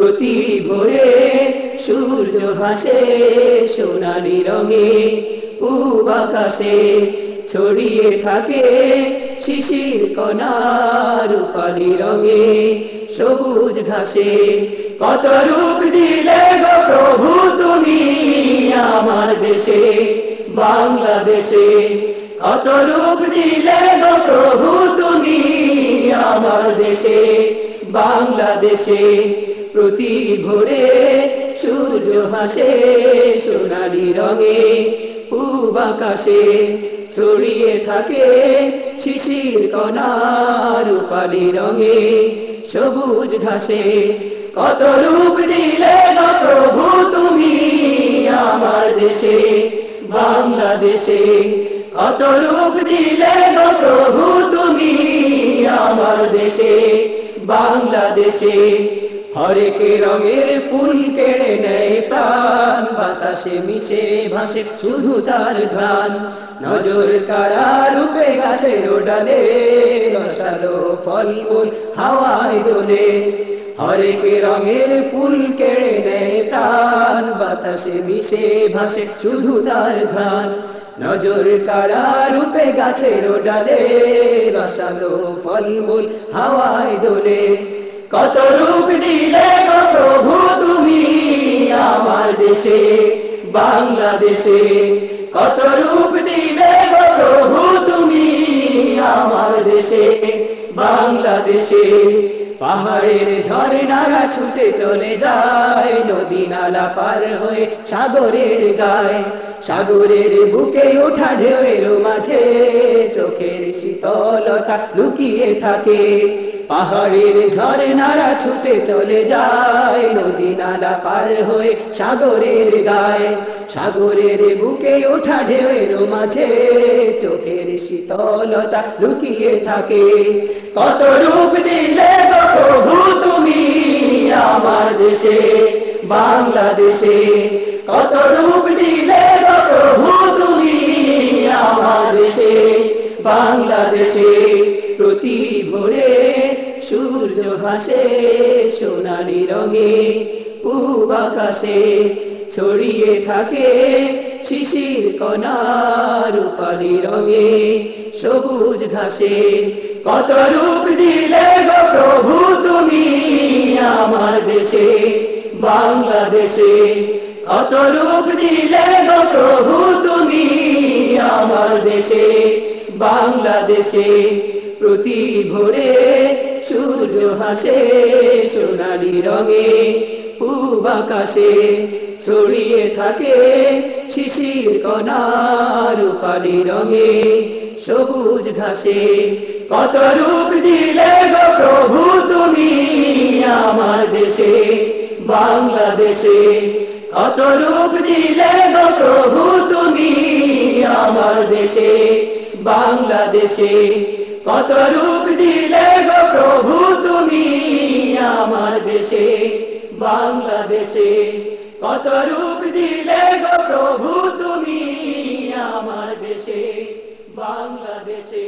প্রতি ভোরে সূর্য হাসে সোনালি রঙে, পূব আকাশে ছড়িয়ে থাকে শিশির কণা রূপালি রঙে। সবুজ ঘাসে কত রূপ দিলে গো প্রভু তুমি আমার দেশে? বাংলাদেশে কত রূপ দিলে গো প্রভু তুমি আমার দেশে? বাংলাদেশে প্রতি ভোরে সূর্য হাসে সোনালি রঙে পূব আকাশে ছড়িয়ে থাকে শিশির কণা রূপালি রঙে, সবুজ ঘাসে। কত রূপ দিলে প্রভু তুমি আমার দেশে, বাংলাদেশে। কত রূপ দিলে প্রভু তুমি আমার দেশে, বাংলাদেশে। হরেক রঙের ফুল কেড়ে নেয় প্রাণ, বাতাসে মিশে ভাসে শুধু তার ঘ্রাণ। নজর কাড়া রূপে গাছের ডালে রসালো ফল ফুল হাওয়ায় দোলে। হরেক রঙের ফুল কেড়ে নেয় প্রাণ, বাতাসে মিশে ভাসে শুধু তার ঘ্রাণ। নজর কাড়া রূপে গাছের ডালে রসালো ফলমূল হাওয়ায় দোলে। কত রূপ দিলে প্রভু তুমি আমার দেশে, বাংলাদেশে? কত রূপ দিলে প্রভু তুমি আমার দেশে, বাংলাদেশে? পাহাড়ের ঝর্ণারা ছুটে চলে যায় নদী নালা পার হয়ে সাগরের গায়। সাগরের বুকে ওঠা ঢেউয়ের মাঝে চোখের শীতলতা লুকিয়ে থাকে। পাহাড়ের ঝর্ণারা ছুটে চলে যায়, নদী নালা পার হয়ে সাগরের গায়ে। সাগরের বুকে ওঠা ঢেউয়ের মাঝে চোখের শীতলতা লুকিয়ে থাকে। কত রূপ দিলে প্রভু তুমি আমার দেশে, বাংলাদেশে? কত রূপ দিলে প্রভু তুমি আমার দেশে, বাংলাদেশে? প্রতি ভোরে সূর্য হাসে সোনালি রঙে পূব আকাশে ছড়িয়ে থাকে শিশির কণা রূপালি রঙে। সবুজ ঘাসে কত রূপ দিলে গো প্রভু তুমি আমার দেশে? বাংলাদেশে কত রূপ দিলে গো প্রভু তুমি আমার দেশে? বাংলাদেশে প্রতি ভোরে সূর্য হাসে সোনালি রঙে পূব আকাশে ছড়িয়ে থাকে শিশির কণা রূপালি রঙে। সবুজ ঘাসে কত রূপ দিলে গো প্রভু তুমি আমার দেশে? বাংলাদেশে কত রূপ দিলে গো প্রভু তুমি আমার দেশে? বাংলাদেশে কত রূপ দিলে প্রভু তুমি আমার দেশে বাংলাদেশে কত রূপ দিলে গো প্রভু তুমি আমার দেশে বাংলাদেশে?